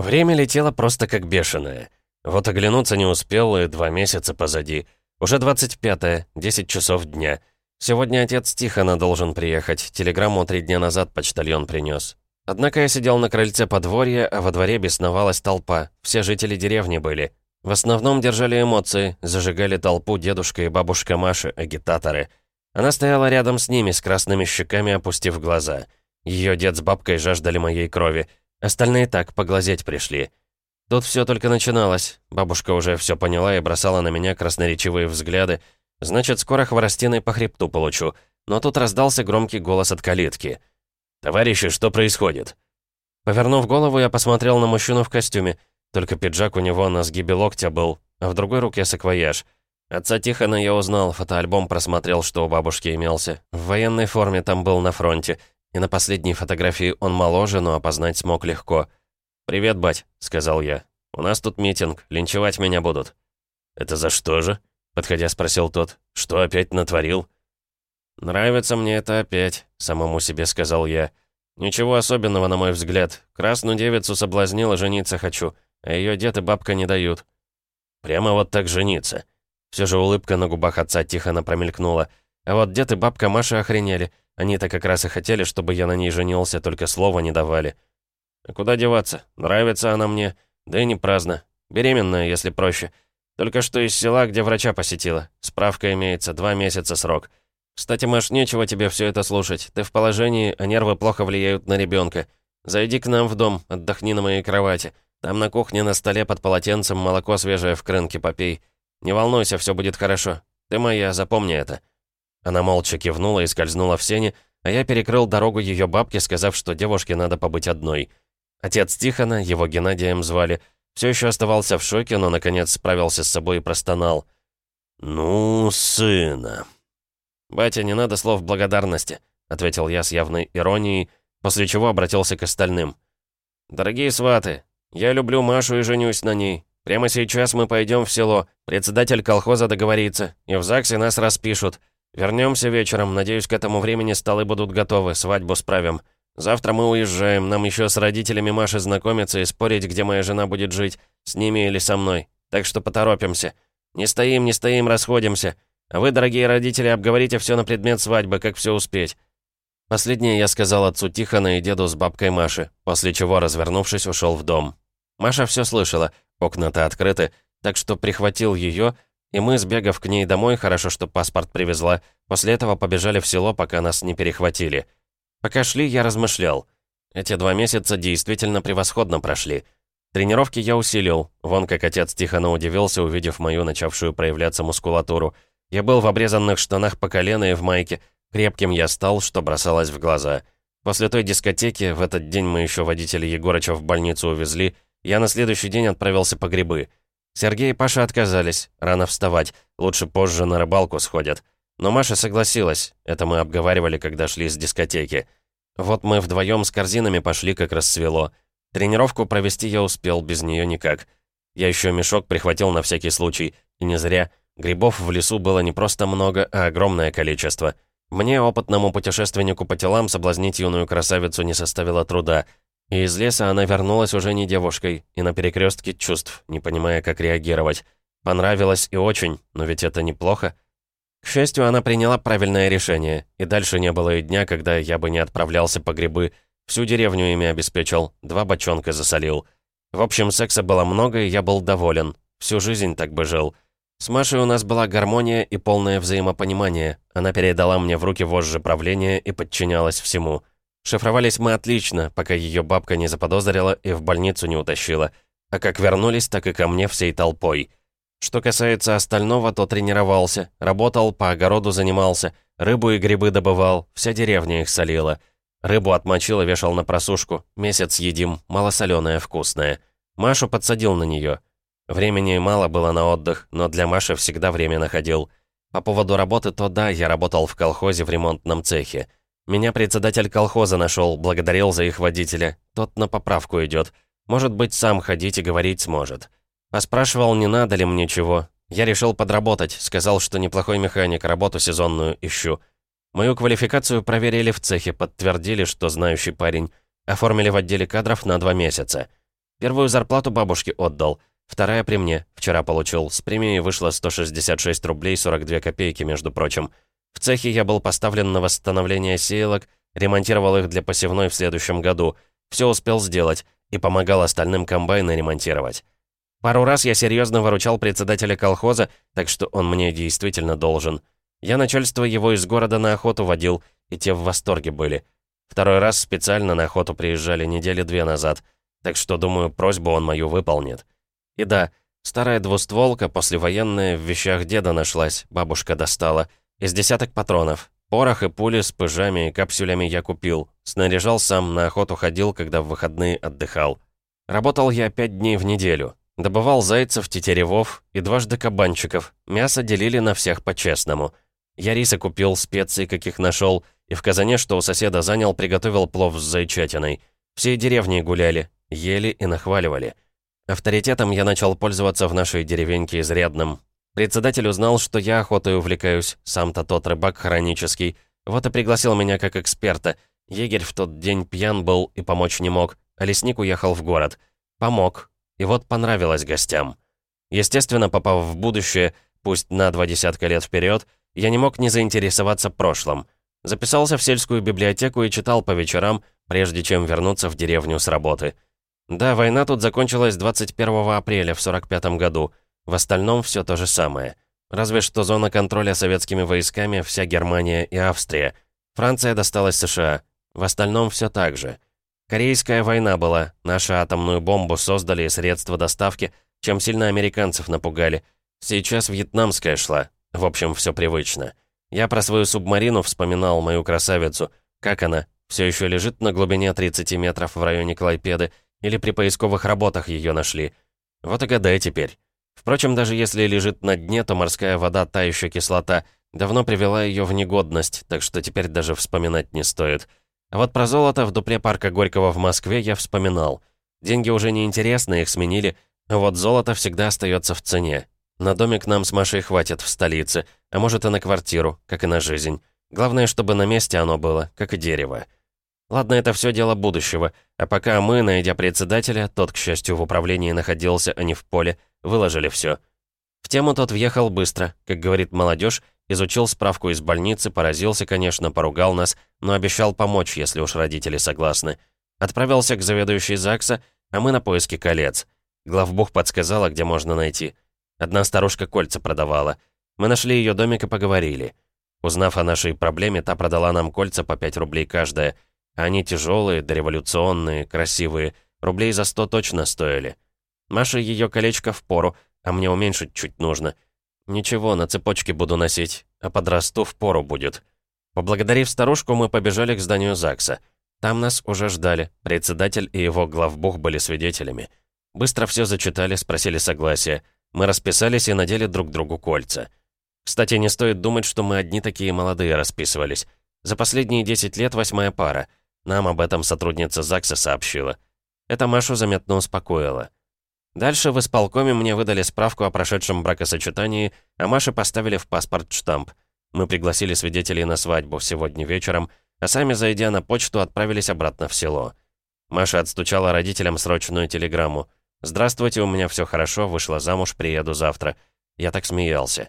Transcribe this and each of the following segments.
Время летело просто как бешеное. Вот оглянуться не успел, и два месяца позади. Уже 25-е, 10 часов дня. Сегодня отец Тихона должен приехать. Телеграмму три дня назад почтальон принес. Однако я сидел на крыльце подворья, а во дворе бесновалась толпа. Все жители деревни были. В основном держали эмоции, зажигали толпу дедушка и бабушка Маши, агитаторы. Она стояла рядом с ними, с красными щеками, опустив глаза. Ее дед с бабкой жаждали моей крови. Остальные так, поглазеть пришли. Тут все только начиналось. Бабушка уже все поняла и бросала на меня красноречивые взгляды. Значит, скоро хворостиной по хребту получу. Но тут раздался громкий голос от калитки. «Товарищи, что происходит?» Повернув голову, я посмотрел на мужчину в костюме. Только пиджак у него на сгибе локтя был, а в другой руке саквояж. Отца Тихона я узнал, фотоальбом просмотрел, что у бабушки имелся. В военной форме там был на фронте. И на последней фотографии он моложе, но опознать смог легко. «Привет, бать», — сказал я. «У нас тут митинг, линчевать меня будут». «Это за что же?» — подходя спросил тот. «Что опять натворил?» «Нравится мне это опять», — самому себе сказал я. «Ничего особенного, на мой взгляд. Красную девицу соблазнила, жениться хочу, а ее дед и бабка не дают». «Прямо вот так жениться?» Все же улыбка на губах отца тихо промелькнула. А вот дед и бабка Маши охренели. Они-то как раз и хотели, чтобы я на ней женился, только слова не давали. А куда деваться? Нравится она мне. Да и не праздно. Беременная, если проще. Только что из села, где врача посетила. Справка имеется, два месяца срок. Кстати, Маш, нечего тебе все это слушать. Ты в положении, а нервы плохо влияют на ребенка. Зайди к нам в дом, отдохни на моей кровати. Там на кухне на столе под полотенцем молоко свежее в крынке попей. Не волнуйся, все будет хорошо. Ты моя, запомни это. Она молча кивнула и скользнула в сене, а я перекрыл дорогу ее бабке, сказав, что девушке надо побыть одной. Отец Тихона, его Геннадием звали, все еще оставался в шоке, но, наконец, справился с собой и простонал. «Ну, сына...» «Батя, не надо слов благодарности», — ответил я с явной иронией, после чего обратился к остальным. «Дорогие сваты, я люблю Машу и женюсь на ней. Прямо сейчас мы пойдем в село, председатель колхоза договорится, и в ЗАГСе нас распишут. Вернемся вечером. Надеюсь, к этому времени столы будут готовы. Свадьбу справим. Завтра мы уезжаем. Нам еще с родителями Маши знакомиться и спорить, где моя жена будет жить. С ними или со мной. Так что поторопимся. Не стоим, не стоим, расходимся. А вы, дорогие родители, обговорите все на предмет свадьбы, как все успеть. Последнее я сказал отцу Тихона и деду с бабкой Маши, после чего, развернувшись, ушел в дом. Маша все слышала, окна-то открыты, так что прихватил ее и мы, сбегав к ней домой, хорошо, что паспорт привезла, после этого побежали в село, пока нас не перехватили. Пока шли, я размышлял. Эти два месяца действительно превосходно прошли. Тренировки я усилил. Вон как отец Тихона удивился, увидев мою начавшую проявляться мускулатуру. Я был в обрезанных штанах по колено и в майке. Крепким я стал, что бросалось в глаза. После той дискотеки, в этот день мы еще водителя Егорыча в больницу увезли, я на следующий день отправился по грибы. Сергей и Паша отказались. Рано вставать. Лучше позже на рыбалку сходят. Но Маша согласилась. Это мы обговаривали, когда шли с дискотеки. Вот мы вдвоем с корзинами пошли, как рассвело. Тренировку провести я успел, без нее никак. Я еще мешок прихватил на всякий случай. И не зря. Грибов в лесу было не просто много, а огромное количество. Мне, опытному путешественнику по телам, соблазнить юную красавицу не составило труда — и из леса она вернулась уже не девушкой, и на перекрестке чувств, не понимая, как реагировать. Понравилось и очень, но ведь это неплохо. К счастью, она приняла правильное решение, и дальше не было и дня, когда я бы не отправлялся по грибы. Всю деревню ими обеспечил, два бочонка засолил. В общем, секса было много, и я был доволен. Всю жизнь так бы жил. С Машей у нас была гармония и полное взаимопонимание. Она передала мне в руки вожжи правления и подчинялась всему. Шифровались мы отлично, пока ее бабка не заподозрила и в больницу не утащила. А как вернулись, так и ко мне всей толпой. Что касается остального, то тренировался, работал, по огороду занимался, рыбу и грибы добывал, вся деревня их солила. Рыбу отмочил и вешал на просушку. Месяц едим, малосоленая, вкусная. Машу подсадил на нее. Времени мало было на отдых, но для Маши всегда время находил. По поводу работы, то да, я работал в колхозе в ремонтном цехе. Меня председатель колхоза нашел, благодарил за их водителя. Тот на поправку идет. Может быть, сам ходить и говорить сможет. Поспрашивал, не надо ли мне чего. Я решил подработать, сказал, что неплохой механик, работу сезонную ищу. Мою квалификацию проверили в цехе, подтвердили, что знающий парень. Оформили в отделе кадров на два месяца. Первую зарплату бабушке отдал, вторая при мне, вчера получил. С премией вышло 166 рублей 42 копейки, между прочим. В цехе я был поставлен на восстановление сеялок, ремонтировал их для посевной в следующем году. Все успел сделать и помогал остальным комбайны ремонтировать. Пару раз я серьезно выручал председателя колхоза, так что он мне действительно должен. Я начальство его из города на охоту водил, и те в восторге были. Второй раз специально на охоту приезжали недели две назад, так что, думаю, просьбу он мою выполнит. И да, старая двустволка послевоенная в вещах деда нашлась, бабушка достала. Из десяток патронов. Порох и пули с пыжами и капсулями я купил. Снаряжал сам, на охоту ходил, когда в выходные отдыхал. Работал я пять дней в неделю. Добывал зайцев, тетеревов и дважды кабанчиков. Мясо делили на всех по-честному. Я риса купил, специи каких нашел, и в казане, что у соседа занял, приготовил плов с зайчатиной. Все деревни гуляли, ели и нахваливали. Авторитетом я начал пользоваться в нашей деревеньке изрядным. Председатель узнал, что я охотой увлекаюсь, сам-то тот рыбак хронический. Вот и пригласил меня как эксперта. Егерь в тот день пьян был и помочь не мог, а лесник уехал в город. Помог. И вот понравилось гостям. Естественно, попав в будущее, пусть на два десятка лет вперед, я не мог не заинтересоваться прошлым. Записался в сельскую библиотеку и читал по вечерам, прежде чем вернуться в деревню с работы. Да, война тут закончилась 21 апреля в 45 году. В остальном все то же самое. Разве что зона контроля советскими войсками вся Германия и Австрия. Франция досталась США. В остальном все так же. Корейская война была. Нашу атомную бомбу создали и средства доставки, чем сильно американцев напугали. Сейчас вьетнамская шла. В общем, все привычно. Я про свою субмарину вспоминал, мою красавицу. Как она? Все еще лежит на глубине 30 метров в районе Клайпеды? Или при поисковых работах ее нашли? Вот и гадай теперь. Впрочем, даже если лежит на дне, то морская вода, та еще кислота, давно привела ее в негодность, так что теперь даже вспоминать не стоит. А вот про золото в дупле парка Горького в Москве я вспоминал. Деньги уже не интересны, их сменили, а вот золото всегда остается в цене. На домик нам с Машей хватит в столице, а может и на квартиру, как и на жизнь. Главное, чтобы на месте оно было, как и дерево. Ладно, это все дело будущего, а пока мы, найдя председателя, тот, к счастью, в управлении находился, а не в поле, выложили все. В тему тот въехал быстро, как говорит молодежь, изучил справку из больницы, поразился, конечно, поругал нас, но обещал помочь, если уж родители согласны. Отправился к заведующей ЗАГСа, а мы на поиски колец. Главбух подсказала, где можно найти. Одна старушка кольца продавала. Мы нашли ее домик и поговорили. Узнав о нашей проблеме, та продала нам кольца по 5 рублей каждая. Они тяжелые, дореволюционные, красивые. Рублей за 100 точно стоили. Маше ее колечко в пору, а мне уменьшить чуть нужно. Ничего, на цепочке буду носить, а подрасту в пору будет. Поблагодарив старушку, мы побежали к зданию ЗАГСа. Там нас уже ждали. Председатель и его главбух были свидетелями. Быстро все зачитали, спросили согласия. Мы расписались и надели друг другу кольца. Кстати, не стоит думать, что мы одни такие молодые расписывались. За последние 10 лет восьмая пара. Нам об этом сотрудница ЗАГСа сообщила. Это Машу заметно успокоило. Дальше в исполкоме мне выдали справку о прошедшем бракосочетании, а Маше поставили в паспорт штамп. Мы пригласили свидетелей на свадьбу сегодня вечером, а сами, зайдя на почту, отправились обратно в село. Маша отстучала родителям срочную телеграмму. «Здравствуйте, у меня все хорошо, вышла замуж, приеду завтра». Я так смеялся.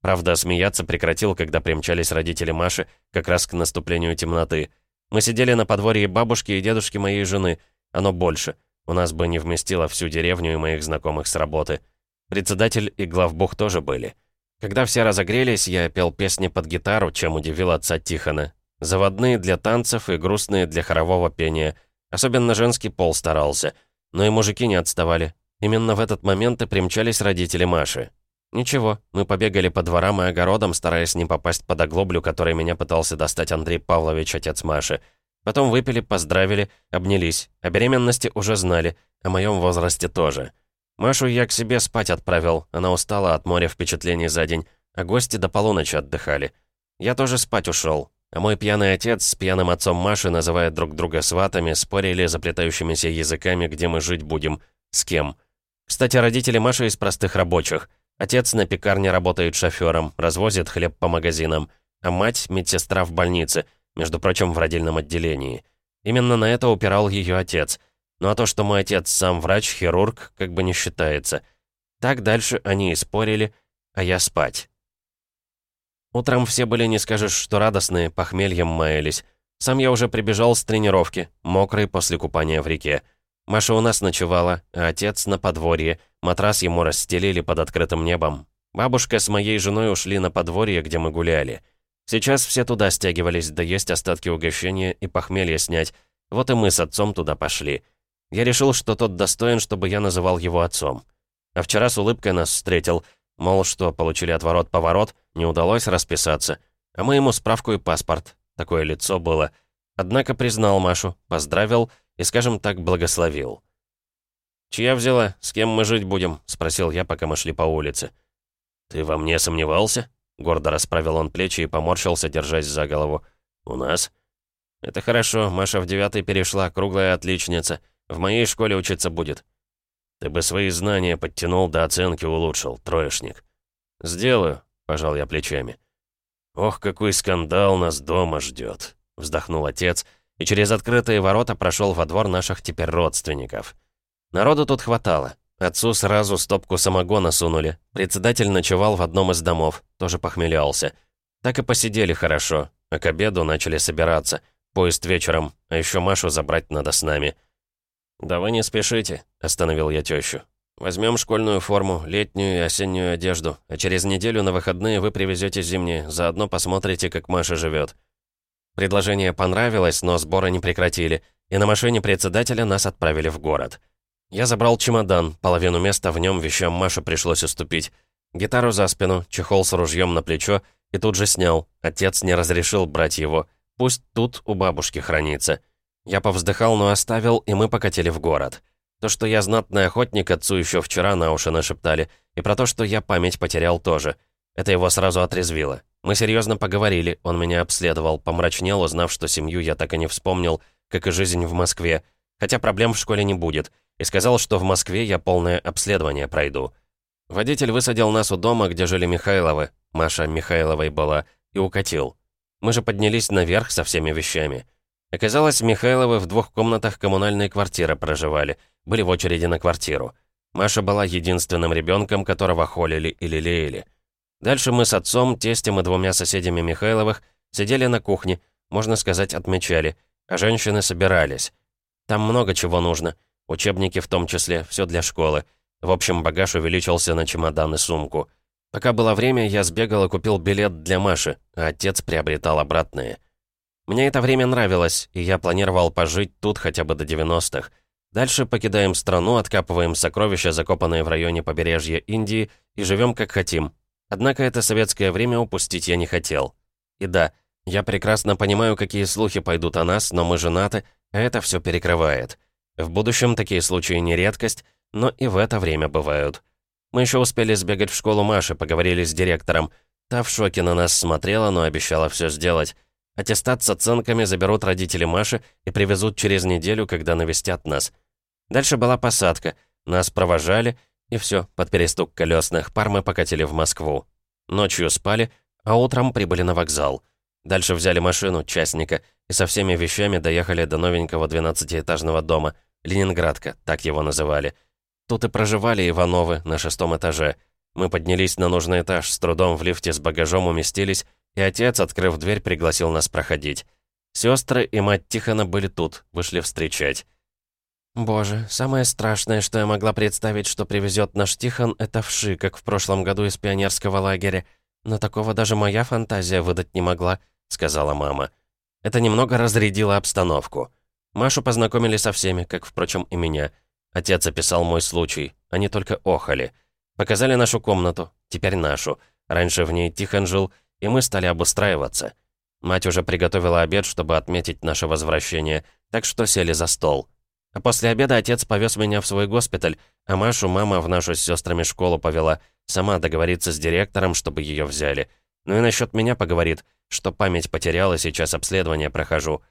Правда, смеяться прекратил, когда примчались родители Маши, как раз к наступлению темноты. Мы сидели на подворье бабушки и дедушки моей жены. Оно больше. У нас бы не вместило всю деревню и моих знакомых с работы. Председатель и главбух тоже были. Когда все разогрелись, я пел песни под гитару, чем удивил отца Тихона. Заводные для танцев и грустные для хорового пения. Особенно женский пол старался — но и мужики не отставали. Именно в этот момент и примчались родители Маши. Ничего, мы побегали по дворам и огородам, стараясь не попасть под оглоблю, который меня пытался достать Андрей Павлович, отец Маши. Потом выпили, поздравили, обнялись. О беременности уже знали, о моем возрасте тоже. Машу я к себе спать отправил, она устала от моря впечатлений за день, а гости до полуночи отдыхали. Я тоже спать ушел, а мой пьяный отец с пьяным отцом Маши, называя друг друга сватами, спорили заплетающимися языками, где мы жить будем, с кем. Кстати, родители Маши из простых рабочих. Отец на пекарне работает шофером, развозит хлеб по магазинам, а мать — медсестра в больнице, между прочим, в родильном отделении. Именно на это упирал ее отец. Ну а то, что мой отец сам врач, хирург, как бы не считается. Так дальше они и спорили, а я спать. Утром все были, не скажешь, что радостные, похмельем маялись. Сам я уже прибежал с тренировки, мокрый после купания в реке. Маша у нас ночевала, а отец на подворье. Матрас ему расстелили под открытым небом. Бабушка с моей женой ушли на подворье, где мы гуляли. Сейчас все туда стягивались, да есть остатки угощения и похмелья снять. Вот и мы с отцом туда пошли. Я решил, что тот достоин, чтобы я называл его отцом. А вчера с улыбкой нас встретил, мол, что получили отворот-поворот, не удалось расписаться. А мы ему справку и паспорт. Такое лицо было. Однако признал Машу, поздравил и, скажем так, благословил. «Чья взяла? С кем мы жить будем?» — спросил я, пока мы шли по улице. «Ты во мне сомневался?» Гордо расправил он плечи и поморщился, держась за голову. «У нас?» «Это хорошо. Маша в девятый перешла, круглая отличница. В моей школе учиться будет». «Ты бы свои знания подтянул, до оценки улучшил, троечник». «Сделаю», — пожал я плечами. «Ох, какой скандал нас дома ждет», — вздохнул отец, и через открытые ворота прошел во двор наших теперь родственников. Народу тут хватало. Отцу сразу стопку самогона сунули. Председатель ночевал в одном из домов, тоже похмелялся. Так и посидели хорошо, а к обеду начали собираться. Поезд вечером, а еще Машу забрать надо с нами. «Да вы не спешите», — остановил я тещу. Возьмем школьную форму, летнюю и осеннюю одежду, а через неделю на выходные вы привезете зимние, заодно посмотрите, как Маша живет. Предложение понравилось, но сборы не прекратили, и на машине председателя нас отправили в город. Я забрал чемодан, половину места в нем вещам Маше пришлось уступить. Гитару за спину, чехол с ружьем на плечо и тут же снял. Отец не разрешил брать его. Пусть тут у бабушки хранится. Я повздыхал, но оставил, и мы покатили в город. То, что я знатный охотник, отцу еще вчера на уши нашептали. И про то, что я память потерял тоже. Это его сразу отрезвило. Мы серьезно поговорили, он меня обследовал, помрачнел, узнав, что семью я так и не вспомнил, как и жизнь в Москве. Хотя проблем в школе не будет и сказал, что в Москве я полное обследование пройду. Водитель высадил нас у дома, где жили Михайловы, Маша Михайловой была, и укатил. Мы же поднялись наверх со всеми вещами. Оказалось, Михайловы в двух комнатах коммунальной квартиры проживали, были в очереди на квартиру. Маша была единственным ребенком, которого холили или лелеяли. Дальше мы с отцом, тестем и двумя соседями Михайловых сидели на кухне, можно сказать, отмечали, а женщины собирались. Там много чего нужно — Учебники в том числе, все для школы. В общем, багаж увеличился на чемодан и сумку. Пока было время, я сбегал и купил билет для Маши, а отец приобретал обратные. Мне это время нравилось, и я планировал пожить тут хотя бы до 90-х. Дальше покидаем страну, откапываем сокровища, закопанные в районе побережья Индии, и живем как хотим. Однако это советское время упустить я не хотел. И да, я прекрасно понимаю, какие слухи пойдут о нас, но мы женаты, а это все перекрывает. В будущем такие случаи не редкость, но и в это время бывают. Мы еще успели сбегать в школу Маши, поговорили с директором. Та в шоке на нас смотрела, но обещала все сделать. Аттестат с оценками заберут родители Маши и привезут через неделю, когда навестят нас. Дальше была посадка. Нас провожали, и все, под перестук колесных пар мы покатили в Москву. Ночью спали, а утром прибыли на вокзал. Дальше взяли машину, частника, и со всеми вещами доехали до новенького 12-этажного дома. Ленинградка, так его называли. Тут и проживали Ивановы на шестом этаже. Мы поднялись на нужный этаж, с трудом в лифте с багажом уместились, и отец, открыв дверь, пригласил нас проходить. Сестры и мать Тихона были тут, вышли встречать. «Боже, самое страшное, что я могла представить, что привезет наш Тихон, это вши, как в прошлом году из пионерского лагеря. Но такого даже моя фантазия выдать не могла», — сказала мама. Это немного разрядило обстановку. Машу познакомили со всеми, как, впрочем, и меня. Отец описал мой случай. Они только охали. Показали нашу комнату, теперь нашу. Раньше в ней Тихон жил, и мы стали обустраиваться. Мать уже приготовила обед, чтобы отметить наше возвращение, так что сели за стол. А после обеда отец повез меня в свой госпиталь, а Машу мама в нашу с сестрами школу повела, сама договориться с директором, чтобы ее взяли. Ну и насчет меня поговорит, что память потеряла, сейчас обследование прохожу.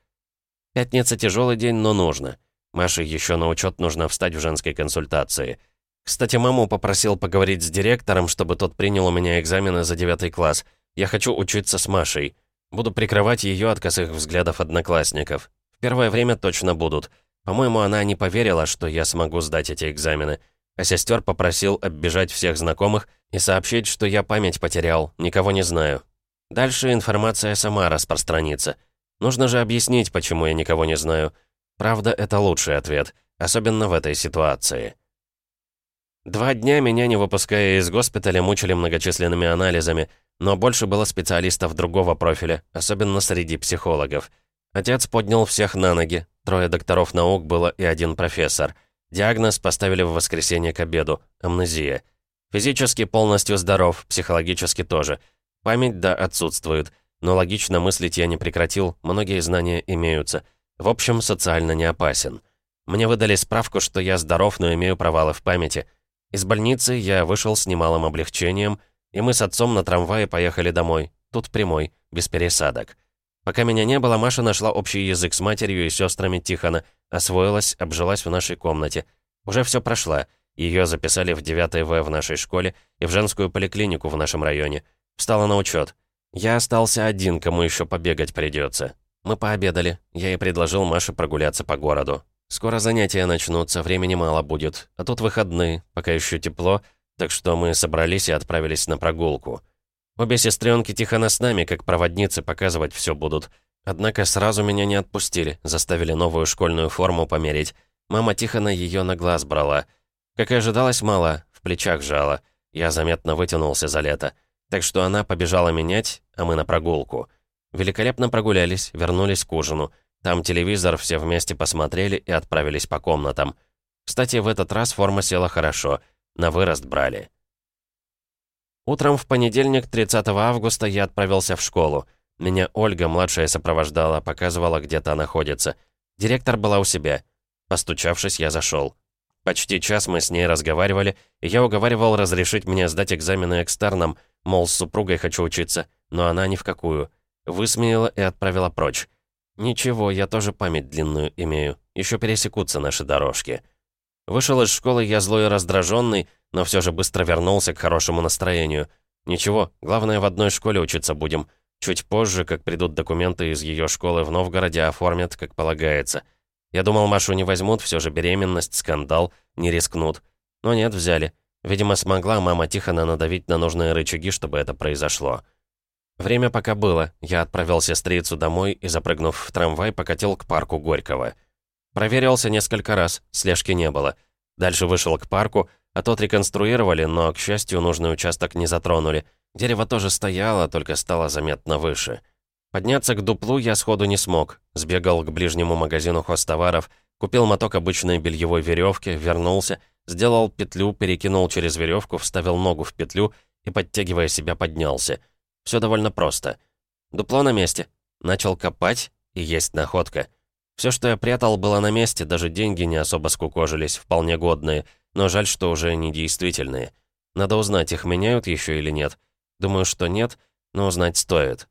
Пятница тяжелый день, но нужно. Маше еще на учет нужно встать в женской консультации. Кстати, маму попросил поговорить с директором, чтобы тот принял у меня экзамены за девятый класс. Я хочу учиться с Машей. Буду прикрывать ее от косых взглядов одноклассников. В первое время точно будут. По-моему, она не поверила, что я смогу сдать эти экзамены. А сестер попросил оббежать всех знакомых и сообщить, что я память потерял, никого не знаю. Дальше информация сама распространится. Нужно же объяснить, почему я никого не знаю. Правда, это лучший ответ, особенно в этой ситуации. Два дня меня, не выпуская из госпиталя, мучили многочисленными анализами, но больше было специалистов другого профиля, особенно среди психологов. Отец поднял всех на ноги, трое докторов наук было и один профессор. Диагноз поставили в воскресенье к обеду – амнезия. Физически полностью здоров, психологически тоже. Память, да, отсутствует, но логично мыслить я не прекратил, многие знания имеются. В общем, социально не опасен. Мне выдали справку, что я здоров, но имею провалы в памяти. Из больницы я вышел с немалым облегчением – и мы с отцом на трамвае поехали домой. Тут прямой, без пересадок. Пока меня не было, Маша нашла общий язык с матерью и сестрами Тихона, освоилась, обжилась в нашей комнате. Уже все прошло. Ее записали в 9 В в нашей школе и в женскую поликлинику в нашем районе. Встала на учет. Я остался один, кому еще побегать придется. Мы пообедали. Я ей предложил Маше прогуляться по городу. Скоро занятия начнутся, времени мало будет. А тут выходные, пока еще тепло, так что мы собрались и отправились на прогулку. Обе сестренки Тихона с нами, как проводницы, показывать все будут. Однако сразу меня не отпустили, заставили новую школьную форму померить. Мама Тихона ее на глаз брала. Как и ожидалось, мало, в плечах жала. Я заметно вытянулся за лето. Так что она побежала менять, а мы на прогулку. Великолепно прогулялись, вернулись к ужину. Там телевизор все вместе посмотрели и отправились по комнатам. Кстати, в этот раз форма села хорошо — на вырост брали. Утром в понедельник, 30 августа, я отправился в школу. Меня Ольга, младшая, сопровождала, показывала, где та находится. Директор была у себя. Постучавшись, я зашел. Почти час мы с ней разговаривали, и я уговаривал разрешить мне сдать экзамены экстерном, мол, с супругой хочу учиться, но она ни в какую. Высмеяла и отправила прочь. Ничего, я тоже память длинную имею. Еще пересекутся наши дорожки. Вышел из школы я злой и раздраженный, но все же быстро вернулся к хорошему настроению. Ничего, главное, в одной школе учиться будем. Чуть позже, как придут документы из ее школы в Новгороде, оформят, как полагается. Я думал, Машу не возьмут, все же беременность, скандал, не рискнут. Но нет, взяли. Видимо, смогла мама Тихона надавить на нужные рычаги, чтобы это произошло. Время пока было. Я отправил сестрицу домой и, запрыгнув в трамвай, покатил к парку Горького. Проверился несколько раз, слежки не было. Дальше вышел к парку, а тот реконструировали, но, к счастью, нужный участок не затронули. Дерево тоже стояло, только стало заметно выше. Подняться к дуплу я сходу не смог. Сбегал к ближнему магазину хостоваров, купил моток обычной бельевой веревки, вернулся, сделал петлю, перекинул через веревку, вставил ногу в петлю и, подтягивая себя, поднялся. Все довольно просто. Дупло на месте. Начал копать, и есть находка — все, что я прятал, было на месте, даже деньги не особо скукожились, вполне годные, но жаль, что уже недействительные. Надо узнать, их меняют еще или нет. Думаю, что нет, но узнать стоит.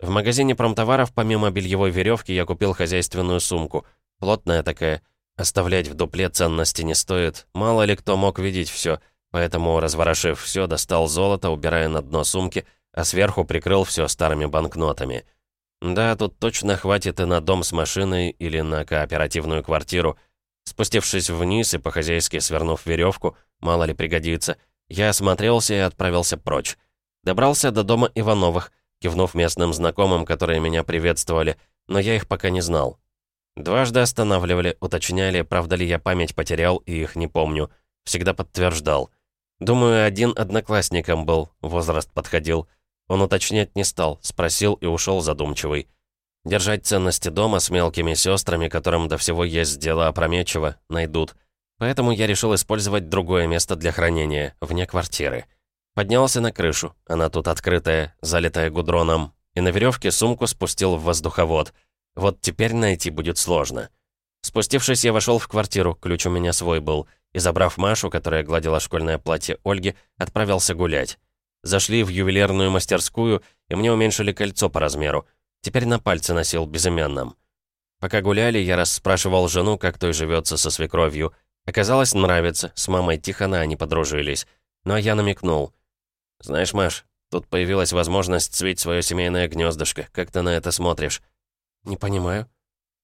В магазине промтоваров, помимо бельевой веревки, я купил хозяйственную сумку. Плотная такая. Оставлять в дупле ценности не стоит. Мало ли кто мог видеть все, поэтому, разворошив все, достал золото, убирая на дно сумки, а сверху прикрыл все старыми банкнотами. Да, тут точно хватит и на дом с машиной или на кооперативную квартиру. Спустившись вниз и по-хозяйски свернув веревку, мало ли пригодится, я осмотрелся и отправился прочь. Добрался до дома Ивановых, кивнув местным знакомым, которые меня приветствовали, но я их пока не знал. Дважды останавливали, уточняли, правда ли я память потерял и их не помню. Всегда подтверждал. Думаю, один одноклассником был, возраст подходил. Он уточнять не стал, спросил и ушел задумчивый. Держать ценности дома с мелкими сестрами, которым до всего есть дело опрометчиво, найдут. Поэтому я решил использовать другое место для хранения, вне квартиры. Поднялся на крышу, она тут открытая, залитая гудроном, и на веревке сумку спустил в воздуховод. Вот теперь найти будет сложно. Спустившись, я вошел в квартиру, ключ у меня свой был, и, забрав Машу, которая гладила школьное платье Ольги, отправился гулять. Зашли в ювелирную мастерскую, и мне уменьшили кольцо по размеру. Теперь на пальце носил безымянным. Пока гуляли, я расспрашивал жену, как той живется со свекровью. Оказалось, нравится, с мамой Тихона они подружились. А я намекнул. «Знаешь, Маш, тут появилась возможность свить свое семейное гнездышко. Как ты на это смотришь?» «Не понимаю».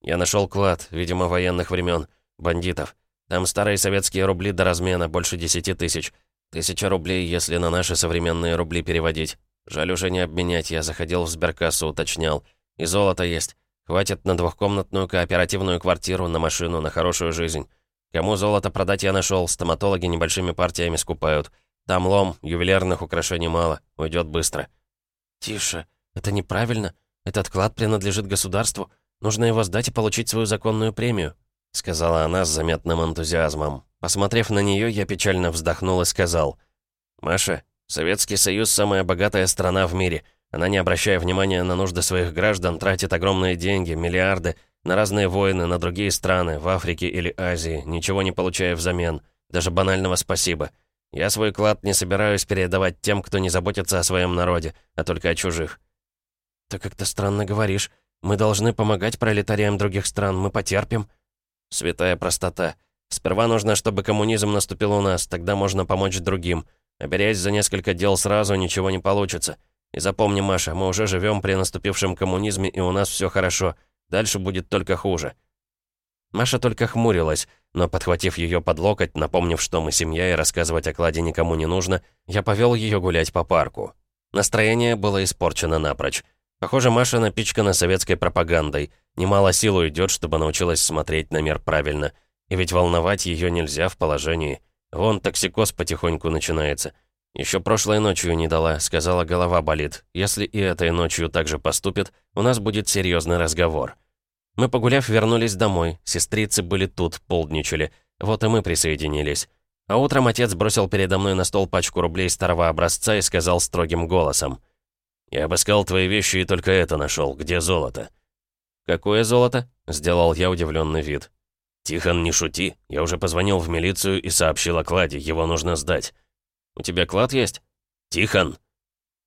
Я нашел клад, видимо, военных времен, бандитов. Там старые советские рубли до размена, больше десяти тысяч. Тысяча рублей, если на наши современные рубли переводить. Жаль уже не обменять, я заходил в сберкассу, уточнял. И золото есть. Хватит на двухкомнатную кооперативную квартиру, на машину, на хорошую жизнь. Кому золото продать я нашел, стоматологи небольшими партиями скупают. Там лом, ювелирных украшений мало, уйдет быстро. «Тише, это неправильно. Этот клад принадлежит государству. Нужно его сдать и получить свою законную премию», сказала она с заметным энтузиазмом. Посмотрев на нее, я печально вздохнул и сказал. «Маша, Советский Союз — самая богатая страна в мире. Она, не обращая внимания на нужды своих граждан, тратит огромные деньги, миллиарды, на разные войны, на другие страны, в Африке или Азии, ничего не получая взамен, даже банального спасибо. Я свой клад не собираюсь передавать тем, кто не заботится о своем народе, а только о чужих. «Ты как-то странно говоришь. Мы должны помогать пролетариям других стран, мы потерпим». «Святая простота. Сперва нужно, чтобы коммунизм наступил у нас, тогда можно помочь другим. А за несколько дел сразу, ничего не получится. И запомни, Маша, мы уже живем при наступившем коммунизме, и у нас все хорошо. Дальше будет только хуже». Маша только хмурилась, но, подхватив ее под локоть, напомнив, что мы семья и рассказывать о кладе никому не нужно, я повел ее гулять по парку. Настроение было испорчено напрочь. Похоже, Маша напичкана советской пропагандой. Немало сил уйдет, чтобы научилась смотреть на мир правильно. И ведь волновать ее нельзя в положении. Вон токсикоз потихоньку начинается. Еще прошлой ночью не дала, сказала, голова болит. Если и этой ночью так же поступит, у нас будет серьезный разговор. Мы, погуляв, вернулись домой. Сестрицы были тут, полдничали. Вот и мы присоединились. А утром отец бросил передо мной на стол пачку рублей старого образца и сказал строгим голосом. «Я обыскал твои вещи и только это нашел. Где золото?» «Какое золото?» — сделал я удивленный вид. «Тихон, не шути. Я уже позвонил в милицию и сообщил о кладе. Его нужно сдать». «У тебя клад есть?» «Тихон!»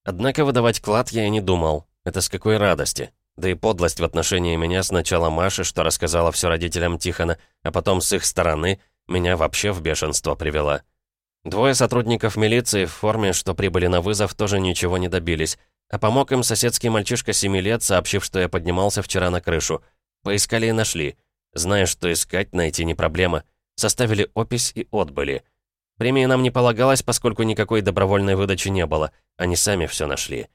Однако выдавать клад я и не думал. Это с какой радости. Да и подлость в отношении меня сначала Маши, что рассказала все родителям Тихона, а потом с их стороны меня вообще в бешенство привела. Двое сотрудников милиции в форме, что прибыли на вызов, тоже ничего не добились. А помог им соседский мальчишка 7 лет, сообщив, что я поднимался вчера на крышу. Поискали и нашли. Зная, что искать, найти не проблема. Составили опись и отбыли. Премии нам не полагалось, поскольку никакой добровольной выдачи не было. Они сами все нашли.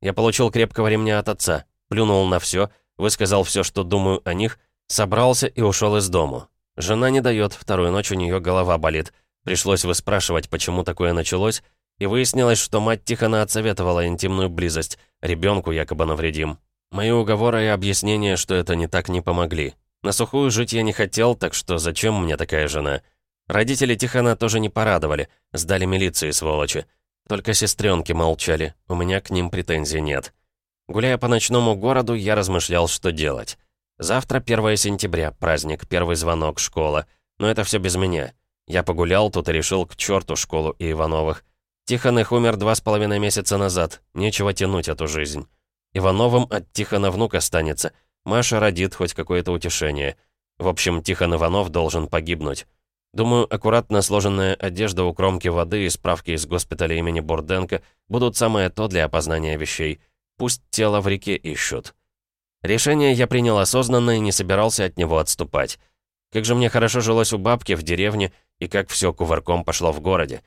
Я получил крепкого ремня от отца, плюнул на все, высказал все, что думаю о них, собрался и ушел из дому. Жена не дает, вторую ночь у нее голова болит. Пришлось выспрашивать, почему такое началось, и выяснилось, что мать Тихона отсоветовала интимную близость, ребенку якобы навредим. Мои уговоры и объяснения, что это не так, не помогли. На сухую жить я не хотел, так что зачем мне такая жена? Родители Тихона тоже не порадовали, сдали милиции, сволочи. Только сестренки молчали, у меня к ним претензий нет. Гуляя по ночному городу, я размышлял, что делать. Завтра 1 сентября, праздник, первый звонок, школа. Но это все без меня. Я погулял тут и решил к черту школу и Ивановых. Тихон их умер два с половиной месяца назад, нечего тянуть эту жизнь. Ивановым от Тихона внук останется — Маша родит хоть какое-то утешение. В общем, Тихон Иванов должен погибнуть. Думаю, аккуратно сложенная одежда у кромки воды и справки из госпиталя имени Бурденко будут самое то для опознания вещей. Пусть тело в реке ищут. Решение я принял осознанно и не собирался от него отступать. Как же мне хорошо жилось у бабки в деревне, и как все кувырком пошло в городе.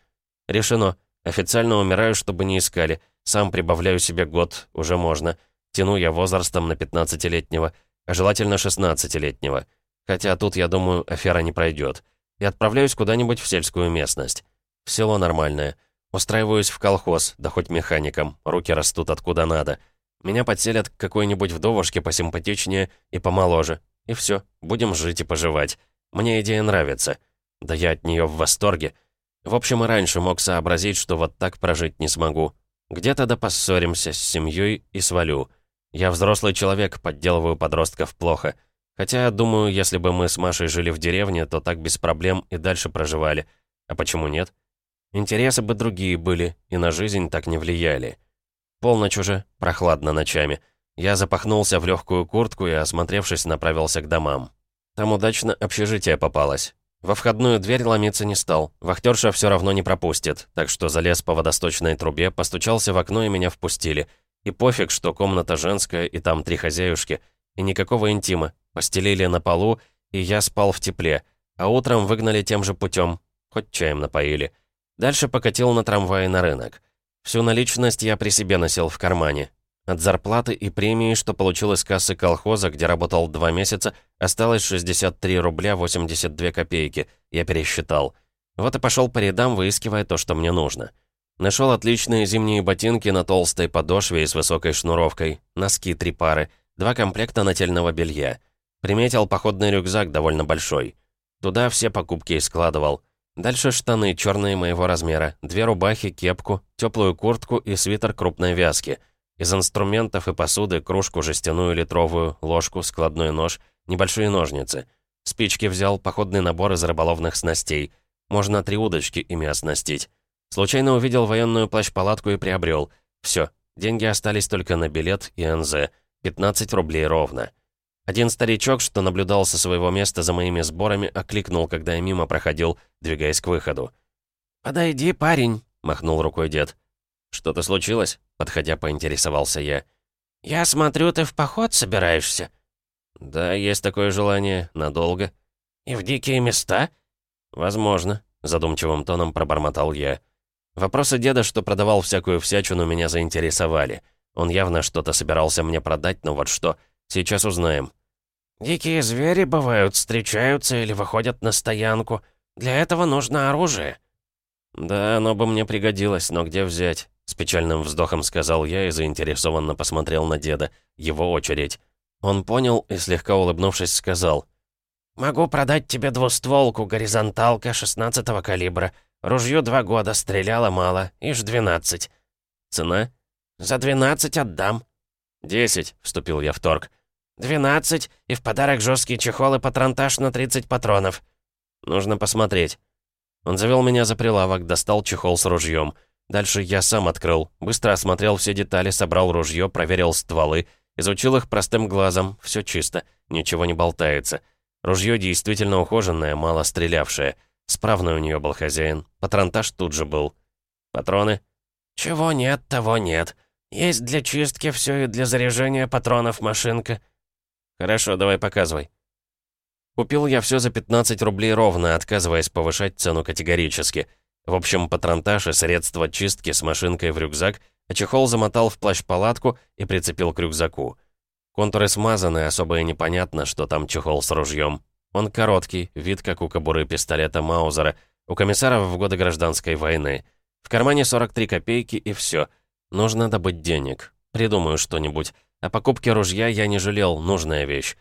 Решено. Официально умираю, чтобы не искали. Сам прибавляю себе год, уже можно. Тяну я возрастом на 15-летнего, а желательно 16-летнего. Хотя тут, я думаю, афера не пройдет. И отправляюсь куда-нибудь в сельскую местность. В село нормальное. Устраиваюсь в колхоз, да хоть механиком, руки растут откуда надо. Меня подселят к какой-нибудь вдовушке посимпатичнее и помоложе. И все, будем жить и поживать. Мне идея нравится. Да я от нее в восторге. В общем, и раньше мог сообразить, что вот так прожить не смогу. Где-то да поссоримся с семьей и свалю. Я взрослый человек, подделываю подростков плохо. Хотя, думаю, если бы мы с Машей жили в деревне, то так без проблем и дальше проживали. А почему нет? Интересы бы другие были, и на жизнь так не влияли. Полночь уже, прохладно ночами. Я запахнулся в легкую куртку и, осмотревшись, направился к домам. Там удачно общежитие попалось. Во входную дверь ломиться не стал. Вахтерша все равно не пропустит, так что залез по водосточной трубе, постучался в окно и меня впустили — и пофиг, что комната женская, и там три хозяюшки. И никакого интима. постелили на полу, и я спал в тепле, а утром выгнали тем же путем, хоть чаем напоили. Дальше покатил на трамвае на рынок. Всю наличность я при себе носил в кармане. От зарплаты и премии, что получил из кассы колхоза, где работал два месяца, осталось 63 рубля 82 копейки. Я пересчитал. Вот и пошел по рядам, выискивая то, что мне нужно. Нашел отличные зимние ботинки на толстой подошве и с высокой шнуровкой, носки три пары, два комплекта нательного белья. Приметил походный рюкзак довольно большой. Туда все покупки и складывал. Дальше штаны черные моего размера, две рубахи, кепку, теплую куртку и свитер крупной вязки. Из инструментов и посуды кружку жестяную литровую, ложку, складной нож, небольшие ножницы. Спички взял, походный набор из рыболовных снастей. Можно три удочки ими оснастить. Случайно увидел военную плащ-палатку и приобрел. Все, деньги остались только на билет и НЗ. 15 рублей ровно. Один старичок, что наблюдал со своего места за моими сборами, окликнул, когда я мимо проходил, двигаясь к выходу. «Подойди, парень», — махнул рукой дед. «Что-то случилось?» — подходя, поинтересовался я. «Я смотрю, ты в поход собираешься?» «Да, есть такое желание. Надолго». «И в дикие места?» «Возможно», — задумчивым тоном пробормотал я. Вопросы деда, что продавал всякую всячину, меня заинтересовали. Он явно что-то собирался мне продать, но вот что. Сейчас узнаем. «Дикие звери, бывают, встречаются или выходят на стоянку. Для этого нужно оружие». «Да, оно бы мне пригодилось, но где взять?» С печальным вздохом сказал я и заинтересованно посмотрел на деда. Его очередь. Он понял и, слегка улыбнувшись, сказал. «Могу продать тебе двустволку, горизонталка 16-го калибра. Ружье два года, стреляло мало, ишь 12. Цена? За 12 отдам. «Десять», — вступил я в торг. «Двенадцать, и в подарок жесткий чехол и патронтаж на 30 патронов». «Нужно посмотреть». Он завел меня за прилавок, достал чехол с ружьем. Дальше я сам открыл, быстро осмотрел все детали, собрал ружье, проверил стволы, изучил их простым глазом, все чисто, ничего не болтается. Ружье действительно ухоженное, мало стрелявшее. Справный у нее был хозяин. Патронтаж тут же был. Патроны? «Чего нет, того нет. Есть для чистки все и для заряжения патронов машинка». «Хорошо, давай показывай». Купил я все за 15 рублей ровно, отказываясь повышать цену категорически. В общем, патронтаж и средства чистки с машинкой в рюкзак, а чехол замотал в плащ-палатку и прицепил к рюкзаку. Контуры смазаны, особо и непонятно, что там чехол с ружьем. Он короткий, вид как у кобуры пистолета Маузера, у комиссаров в годы гражданской войны. В кармане 43 копейки и все. Нужно добыть денег. Придумаю что-нибудь. О покупке ружья я не жалел, нужная вещь.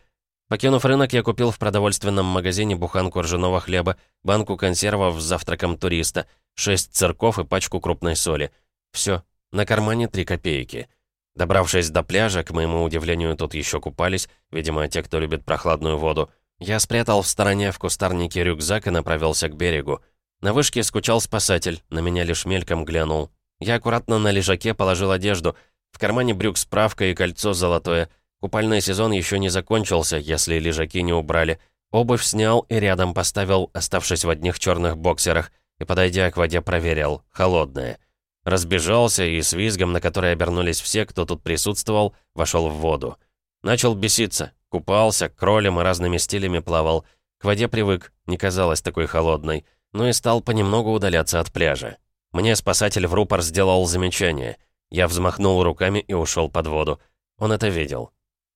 Покинув рынок, я купил в продовольственном магазине буханку ржаного хлеба, банку консервов с завтраком туриста, шесть цирков и пачку крупной соли. Все, на кармане 3 копейки. Добравшись до пляжа, к моему удивлению, тут еще купались, видимо, те, кто любит прохладную воду, я спрятал в стороне в кустарнике рюкзак и направился к берегу. На вышке скучал спасатель, на меня лишь мельком глянул. Я аккуратно на лежаке положил одежду. В кармане брюк справка и кольцо золотое. Купальный сезон еще не закончился, если лежаки не убрали. Обувь снял и рядом поставил, оставшись в одних черных боксерах, и, подойдя к воде, проверил. Холодная. Разбежался и с визгом, на который обернулись все, кто тут присутствовал, вошел в воду. Начал беситься. Купался, кролем и разными стилями плавал. К воде привык, не казалось такой холодной. Ну и стал понемногу удаляться от пляжа. Мне спасатель в рупор сделал замечание. Я взмахнул руками и ушел под воду. Он это видел.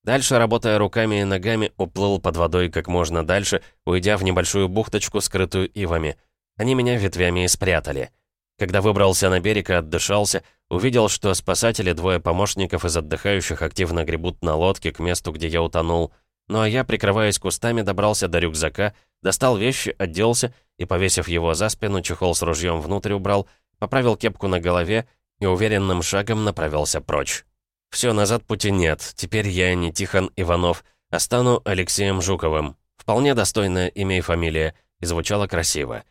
Дальше, работая руками и ногами, уплыл под водой как можно дальше, уйдя в небольшую бухточку, скрытую ивами. Они меня ветвями и спрятали. Когда выбрался на берег и отдышался, увидел, что спасатели, двое помощников из отдыхающих, активно гребут на лодке к месту, где я утонул. Ну а я, прикрываясь кустами, добрался до рюкзака, достал вещи, оделся и, повесив его за спину, чехол с ружьем внутрь убрал, поправил кепку на голове и уверенным шагом направился прочь. Все, назад пути нет, теперь я не Тихон Иванов, а стану Алексеем Жуковым. Вполне достойное имя и фамилия, и звучало красиво.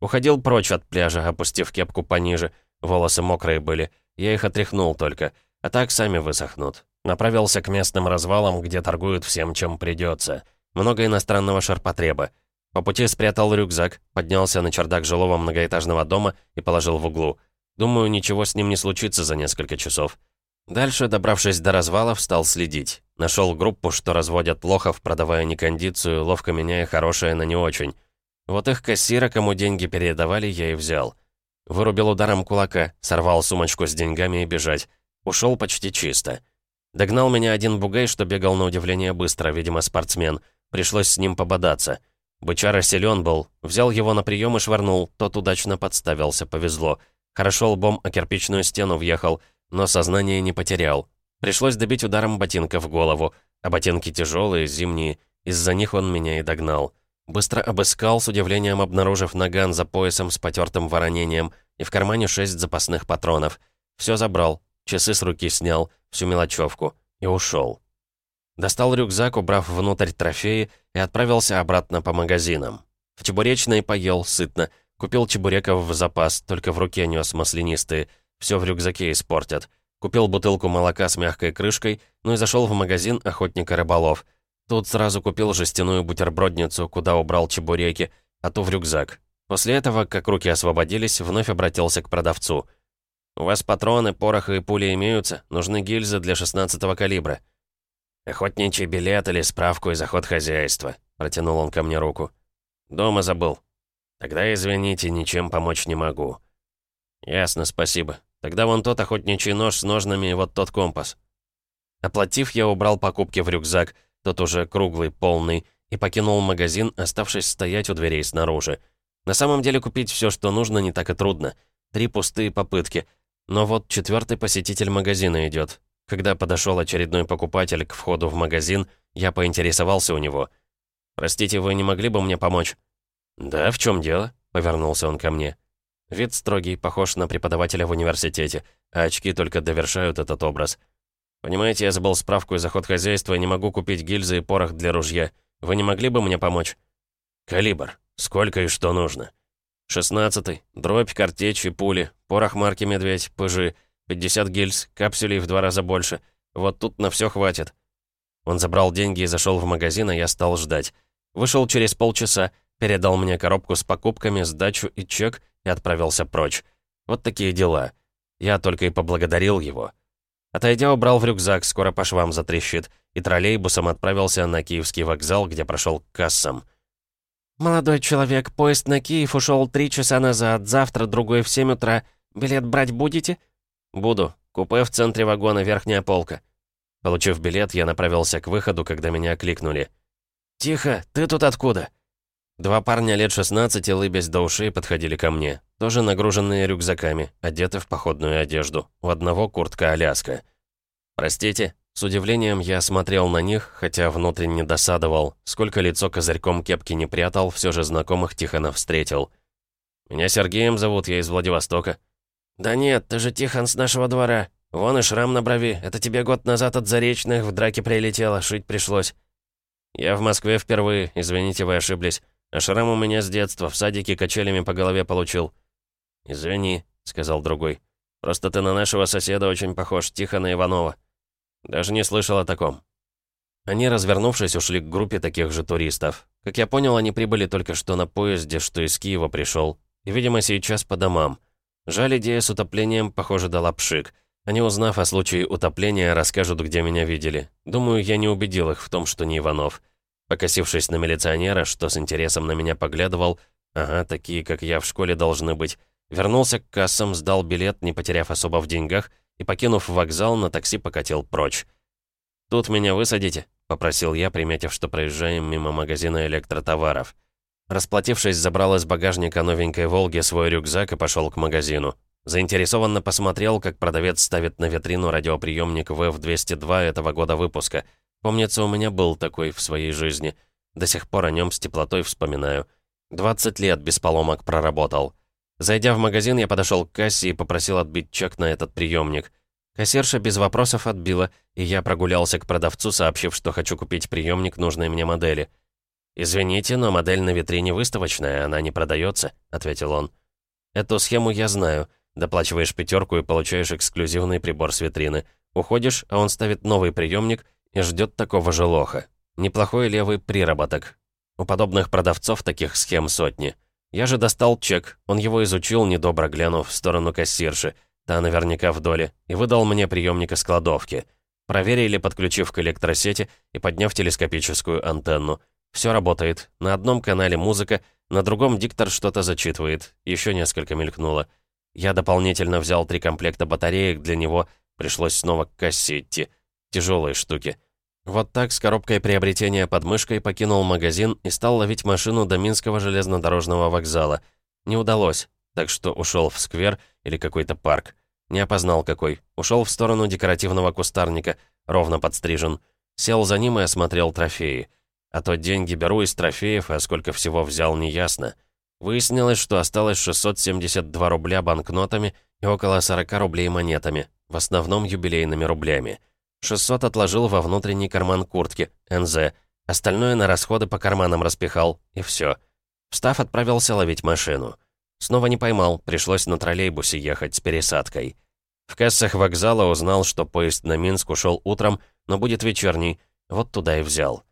Уходил прочь от пляжа, опустив кепку пониже. Волосы мокрые были. Я их отряхнул только. А так сами высохнут. Направился к местным развалам, где торгуют всем, чем придется. Много иностранного шарпотреба. По пути спрятал рюкзак, поднялся на чердак жилого многоэтажного дома и положил в углу. Думаю, ничего с ним не случится за несколько часов. Дальше, добравшись до развалов, стал следить. Нашел группу, что разводят лохов, продавая некондицию, ловко меняя хорошее на не очень. Вот их кассира, кому деньги передавали, я и взял. Вырубил ударом кулака, сорвал сумочку с деньгами и бежать. Ушел почти чисто. Догнал меня один бугай, что бегал на удивление быстро, видимо, спортсмен. Пришлось с ним пободаться. Бычара силен был. Взял его на прием и швырнул. Тот удачно подставился, повезло. Хорошо лбом о кирпичную стену въехал, но сознание не потерял. Пришлось добить ударом ботинка в голову. А ботинки тяжелые, зимние. Из-за них он меня и догнал. Быстро обыскал, с удивлением обнаружив наган за поясом с потертым воронением и в кармане шесть запасных патронов. Все забрал, часы с руки снял, всю мелочевку и ушел. Достал рюкзак, убрав внутрь трофеи, и отправился обратно по магазинам. В чебуречной поел сытно, купил чебуреков в запас, только в руке нес маслянистые, все в рюкзаке испортят. Купил бутылку молока с мягкой крышкой, ну и зашел в магазин охотника рыболов — Тут сразу купил жестяную бутербродницу, куда убрал чебуреки, а ту в рюкзак. После этого, как руки освободились, вновь обратился к продавцу. «У вас патроны, порох и пули имеются? Нужны гильзы для 16-го калибра». «Охотничий билет или справку из охот хозяйства», — протянул он ко мне руку. «Дома забыл». «Тогда, извините, ничем помочь не могу». «Ясно, спасибо. Тогда вон тот охотничий нож с ножнами и вот тот компас». Оплатив, я убрал покупки в рюкзак — тот уже круглый, полный, и покинул магазин, оставшись стоять у дверей снаружи. На самом деле купить все, что нужно, не так и трудно. Три пустые попытки. Но вот четвертый посетитель магазина идет. Когда подошел очередной покупатель к входу в магазин, я поинтересовался у него. «Простите, вы не могли бы мне помочь?» «Да, в чем дело?» — повернулся он ко мне. Вид строгий, похож на преподавателя в университете, а очки только довершают этот образ. «Понимаете, я забыл справку из хозяйства и не могу купить гильзы и порох для ружья. Вы не могли бы мне помочь?» «Калибр. Сколько и что нужно?» «Шестнадцатый. Дробь, картечь и пули. Порох марки «Медведь», пыжи. 50 гильз, капсулей в два раза больше. Вот тут на все хватит». Он забрал деньги и зашел в магазин, а я стал ждать. Вышел через полчаса, передал мне коробку с покупками, сдачу и чек и отправился прочь. Вот такие дела. Я только и поблагодарил его. Отойдя, убрал в рюкзак, скоро по швам затрещит, и троллейбусом отправился на Киевский вокзал, где прошел к кассам. «Молодой человек, поезд на Киев ушел три часа назад, завтра другой в семь утра. Билет брать будете?» «Буду. Купе в центре вагона, верхняя полка». Получив билет, я направился к выходу, когда меня окликнули. «Тихо, ты тут откуда?» Два парня лет 16, лыбясь до ушей, подходили ко мне. Тоже нагруженные рюкзаками, одеты в походную одежду. У одного куртка-аляска. «Простите». С удивлением я смотрел на них, хотя внутренне досадовал. Сколько лицо козырьком кепки не прятал, все же знакомых Тихонов встретил. «Меня Сергеем зовут, я из Владивостока». «Да нет, ты же Тихон с нашего двора. Вон и шрам на брови. Это тебе год назад от Заречных в драке прилетело, шить пришлось». «Я в Москве впервые, извините, вы ошиблись. А шрам у меня с детства, в садике качелями по голове получил». «Извини», — сказал другой. «Просто ты на нашего соседа очень похож, Тихона Иванова. Даже не слышал о таком». Они, развернувшись, ушли к группе таких же туристов. Как я понял, они прибыли только что на поезде, что из Киева пришел. И, видимо, сейчас по домам. Жаль, идея с утоплением, похоже, дала пшик. Они, узнав о случае утопления, расскажут, где меня видели. Думаю, я не убедил их в том, что не Иванов. Покосившись на милиционера, что с интересом на меня поглядывал, ага, такие, как я в школе, должны быть, вернулся к кассам, сдал билет, не потеряв особо в деньгах, и, покинув вокзал, на такси покатил прочь. «Тут меня высадите?» — попросил я, приметив, что проезжаем мимо магазина электротоваров. Расплатившись, забрал из багажника новенькой «Волги» свой рюкзак и пошел к магазину. Заинтересованно посмотрел, как продавец ставит на витрину радиоприемник ВФ-202 этого года выпуска — Помнится, у меня был такой в своей жизни. До сих пор о нем с теплотой вспоминаю. 20 лет без поломок проработал. Зайдя в магазин, я подошел к кассе и попросил отбить чек на этот приемник. Кассирша без вопросов отбила, и я прогулялся к продавцу, сообщив, что хочу купить приемник нужной мне модели. «Извините, но модель на витрине выставочная, она не продается», — ответил он. «Эту схему я знаю. Доплачиваешь пятерку и получаешь эксклюзивный прибор с витрины. Уходишь, а он ставит новый приемник и ждет такого же лоха. Неплохой левый приработок. У подобных продавцов таких схем сотни. Я же достал чек, он его изучил, недобро глянув в сторону кассирши. та наверняка в доле, и выдал мне приемник из кладовки. Проверили, подключив к электросети и подняв телескопическую антенну. Все работает. На одном канале музыка, на другом диктор что-то зачитывает. Еще несколько мелькнуло. Я дополнительно взял три комплекта батареек для него, пришлось снова к кассе идти. Тяжелые штуки. Вот так с коробкой приобретения под мышкой покинул магазин и стал ловить машину до Минского железнодорожного вокзала. Не удалось, так что ушел в сквер или какой-то парк. Не опознал какой. Ушел в сторону декоративного кустарника, ровно подстрижен. Сел за ним и осмотрел трофеи. А то деньги беру из трофеев, а сколько всего взял, неясно. Выяснилось, что осталось 672 рубля банкнотами и около 40 рублей монетами, в основном юбилейными рублями. 600 отложил во внутренний карман куртки, НЗ. Остальное на расходы по карманам распихал, и все. Встав, отправился ловить машину. Снова не поймал, пришлось на троллейбусе ехать с пересадкой. В кассах вокзала узнал, что поезд на Минск ушел утром, но будет вечерний, вот туда и взял.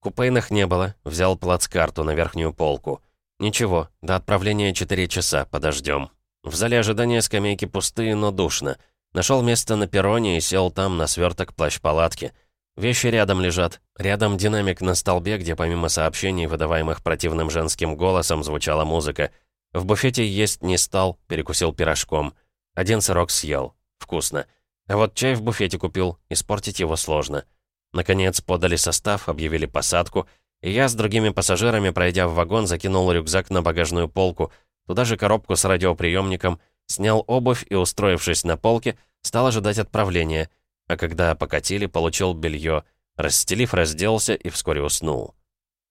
Купейных не было, взял плацкарту на верхнюю полку. Ничего, до отправления 4 часа, подождем. В зале ожидания скамейки пустые, но душно. Нашел место на перроне и сел там на сверток плащ-палатки. Вещи рядом лежат. Рядом динамик на столбе, где помимо сообщений, выдаваемых противным женским голосом, звучала музыка. В буфете есть не стал, перекусил пирожком. Один сырок съел. Вкусно. А вот чай в буфете купил, испортить его сложно. Наконец подали состав, объявили посадку, и я с другими пассажирами, пройдя в вагон, закинул рюкзак на багажную полку, туда же коробку с радиоприемником, снял обувь и, устроившись на полке, стал ожидать отправления, а когда покатили, получил белье, расстелив, разделся и вскоре уснул.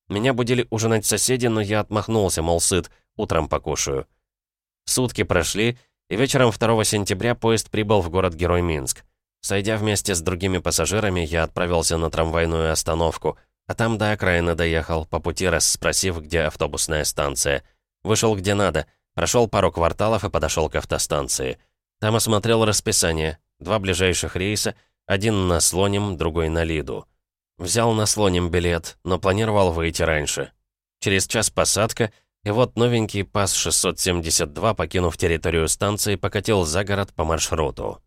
Меня будили ужинать соседи, но я отмахнулся, мол, сыт, утром покушаю. Сутки прошли, и вечером 2 сентября поезд прибыл в город-герой Минск. Сойдя вместе с другими пассажирами, я отправился на трамвайную остановку, а там до окраины доехал, по пути расспросив, где автобусная станция. Вышел где надо, прошел пару кварталов и подошел к автостанции. Там осмотрел расписание. Два ближайших рейса, один на Слоним, другой на Лиду. Взял на Слоним билет, но планировал выйти раньше. Через час посадка, и вот новенький ПАС-672, покинув территорию станции, покатил за город по маршруту.